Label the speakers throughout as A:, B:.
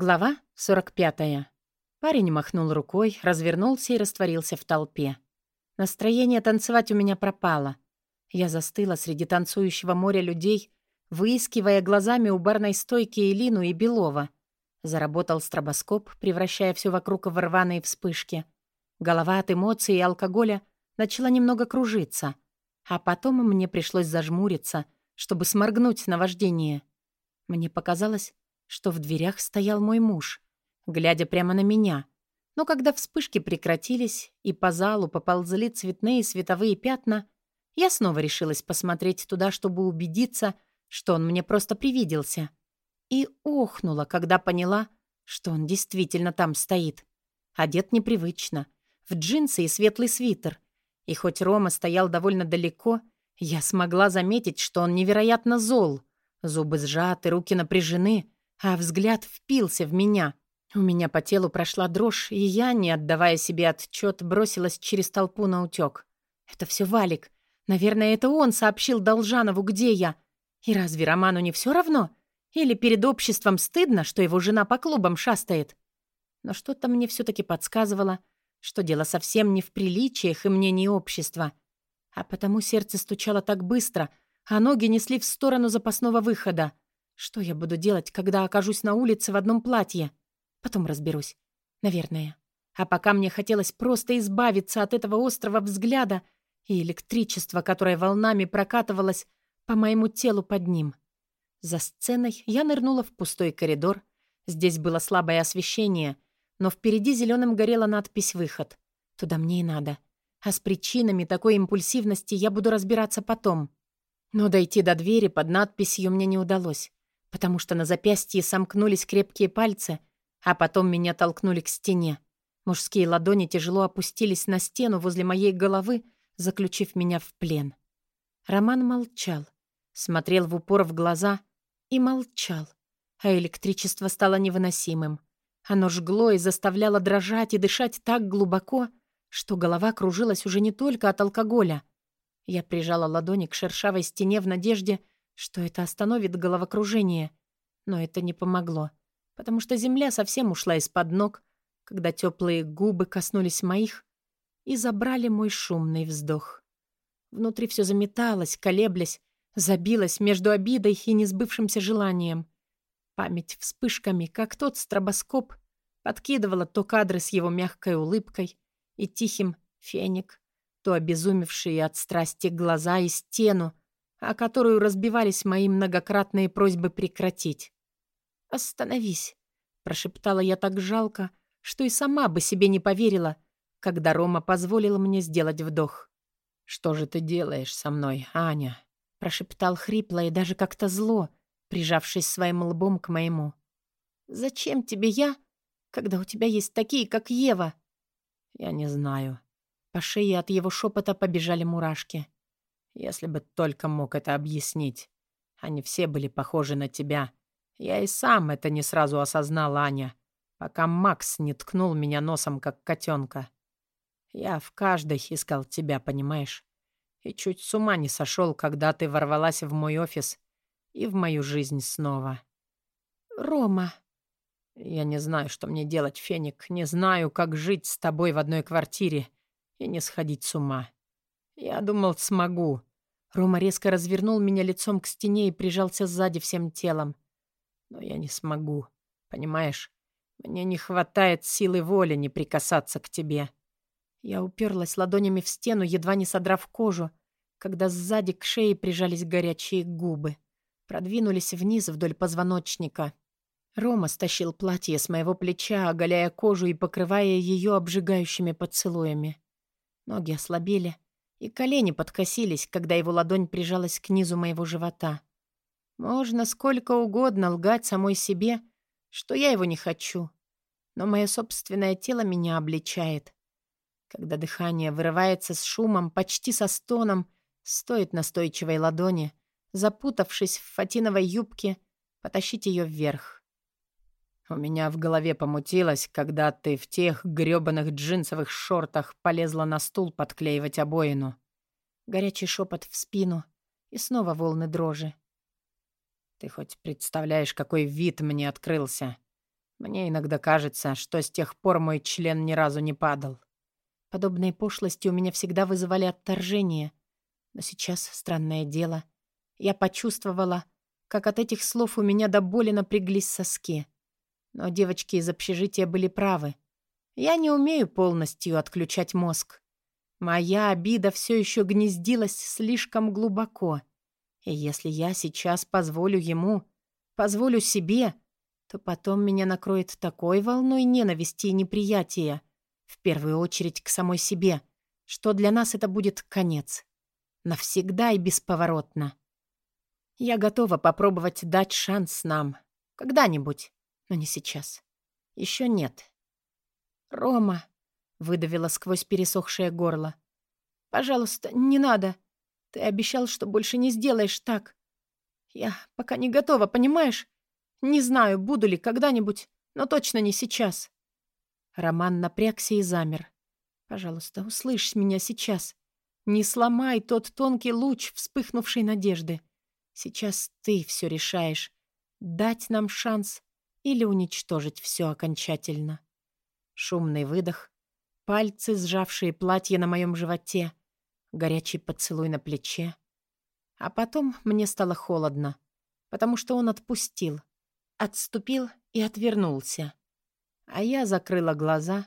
A: Глава 45. Парень махнул рукой, развернулся и растворился в толпе. Настроение танцевать у меня пропало. Я застыла среди танцующего моря людей, выискивая глазами у барной стойки Элину и Белова. Заработал стробоскоп, превращая все вокруг в рваные вспышки. Голова от эмоций и алкоголя начала немного кружиться, а потом мне пришлось зажмуриться, чтобы сморгнуть на вождение. Мне показалось, что в дверях стоял мой муж, глядя прямо на меня. Но когда вспышки прекратились и по залу поползли цветные световые пятна, я снова решилась посмотреть туда, чтобы убедиться, что он мне просто привиделся. И охнула, когда поняла, что он действительно там стоит. Одет непривычно, в джинсы и светлый свитер. И хоть Рома стоял довольно далеко, я смогла заметить, что он невероятно зол. Зубы сжаты, руки напряжены — а взгляд впился в меня. У меня по телу прошла дрожь, и я, не отдавая себе отчет, бросилась через толпу на утёк. Это все Валик. Наверное, это он сообщил Должанову, где я. И разве Роману не все равно? Или перед обществом стыдно, что его жена по клубам шастает? Но что-то мне все таки подсказывало, что дело совсем не в приличиях и мнении общества. А потому сердце стучало так быстро, а ноги несли в сторону запасного выхода — что я буду делать, когда окажусь на улице в одном платье? Потом разберусь. Наверное. А пока мне хотелось просто избавиться от этого острого взгляда и электричества, которое волнами прокатывалось по моему телу под ним. За сценой я нырнула в пустой коридор. Здесь было слабое освещение, но впереди зеленым горела надпись «Выход». Туда мне и надо. А с причинами такой импульсивности я буду разбираться потом. Но дойти до двери под надписью мне не удалось потому что на запястье сомкнулись крепкие пальцы, а потом меня толкнули к стене. Мужские ладони тяжело опустились на стену возле моей головы, заключив меня в плен. Роман молчал, смотрел в упор в глаза и молчал, а электричество стало невыносимым. Оно жгло и заставляло дрожать и дышать так глубоко, что голова кружилась уже не только от алкоголя. Я прижала ладони к шершавой стене в надежде, что это остановит головокружение. Но это не помогло, потому что земля совсем ушла из-под ног, когда теплые губы коснулись моих и забрали мой шумный вздох. Внутри все заметалось, колеблясь, забилось между обидой и несбывшимся желанием. Память вспышками, как тот стробоскоп, подкидывала то кадры с его мягкой улыбкой и тихим феник, то обезумевшие от страсти глаза и стену, о которую разбивались мои многократные просьбы прекратить. «Остановись», — прошептала я так жалко, что и сама бы себе не поверила, когда Рома позволил мне сделать вдох. «Что же ты делаешь со мной, Аня?» — прошептал хрипло и даже как-то зло, прижавшись своим лбом к моему. «Зачем тебе я, когда у тебя есть такие, как Ева?» «Я не знаю». По шее от его шепота побежали мурашки. Если бы только мог это объяснить. Они все были похожи на тебя. Я и сам это не сразу осознал, Аня, пока Макс не ткнул меня носом, как котенка. Я в каждой искал тебя, понимаешь? И чуть с ума не сошел, когда ты ворвалась в мой офис и в мою жизнь снова.
B: Рома.
A: Я не знаю, что мне делать, Феник. Не знаю, как жить с тобой в одной квартире и не сходить с ума. Я думал, смогу. Рома резко развернул меня лицом к стене и прижался сзади всем телом. Но я не смогу, понимаешь? Мне не хватает силы воли не прикасаться к тебе. Я уперлась ладонями в стену, едва не содрав кожу, когда сзади к шее прижались горячие губы. Продвинулись вниз вдоль позвоночника. Рома стащил платье с моего плеча, оголяя кожу и покрывая ее обжигающими поцелуями. Ноги ослабели, и колени подкосились, когда его ладонь прижалась к низу моего живота. Можно сколько угодно лгать самой себе, что я его не хочу, но мое собственное тело меня обличает. Когда дыхание вырывается с шумом, почти со стоном, стоит настойчивой ладони, запутавшись в фатиновой юбке, потащить ее вверх. У меня в голове помутилось, когда ты в тех грёбаных джинсовых шортах полезла на стул подклеивать обоину. Горячий шепот в спину и снова волны дрожи. Ты хоть представляешь, какой вид мне открылся? Мне иногда кажется, что с тех пор мой член ни разу не падал.
B: Подобные пошлости у меня всегда вызывали отторжение. Но сейчас, странное дело, я почувствовала, как от этих слов у меня до боли напряглись соски. Но девочки из общежития были правы. Я не умею полностью отключать мозг. Моя обида все еще гнездилась слишком глубоко. И если я сейчас позволю ему, позволю себе, то потом меня накроет такой волной ненависти и неприятия, в первую очередь к самой себе, что для нас это будет конец. Навсегда и бесповоротно. Я готова попробовать дать шанс нам. Когда-нибудь, но не сейчас. Еще нет. «Рома», — выдавила сквозь пересохшее горло, — «пожалуйста, не надо. Ты обещал, что больше не сделаешь так. Я пока не готова, понимаешь? Не знаю, буду ли когда-нибудь, но точно не сейчас». Роман напрягся и замер. «Пожалуйста, услышь меня сейчас. Не сломай тот тонкий луч вспыхнувшей надежды. Сейчас ты все решаешь. Дать нам шанс или уничтожить все окончательно». Шумный выдох, пальцы, сжавшие платье на моем животе, горячий поцелуй на плече. А потом мне стало холодно, потому что он отпустил, отступил и отвернулся. А я закрыла глаза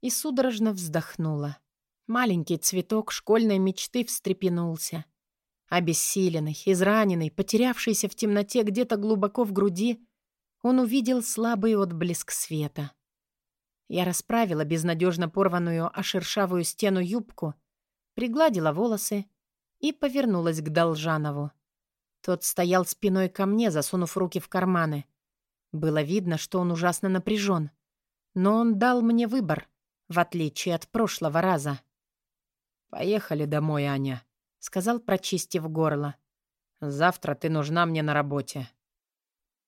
B: и судорожно вздохнула. Маленький цветок школьной мечты встрепенулся. Обессиленный, израненный, потерявшийся в темноте где-то глубоко в груди, он увидел слабый отблеск света. Я расправила безнадежно порванную ошершавую стену юбку, пригладила волосы и повернулась к Должанову. Тот стоял спиной ко мне, засунув руки в карманы. Было видно, что он ужасно напряжен. Но он дал мне выбор, в отличие от прошлого раза. «Поехали домой, Аня», — сказал, прочистив горло. «Завтра ты нужна мне на работе.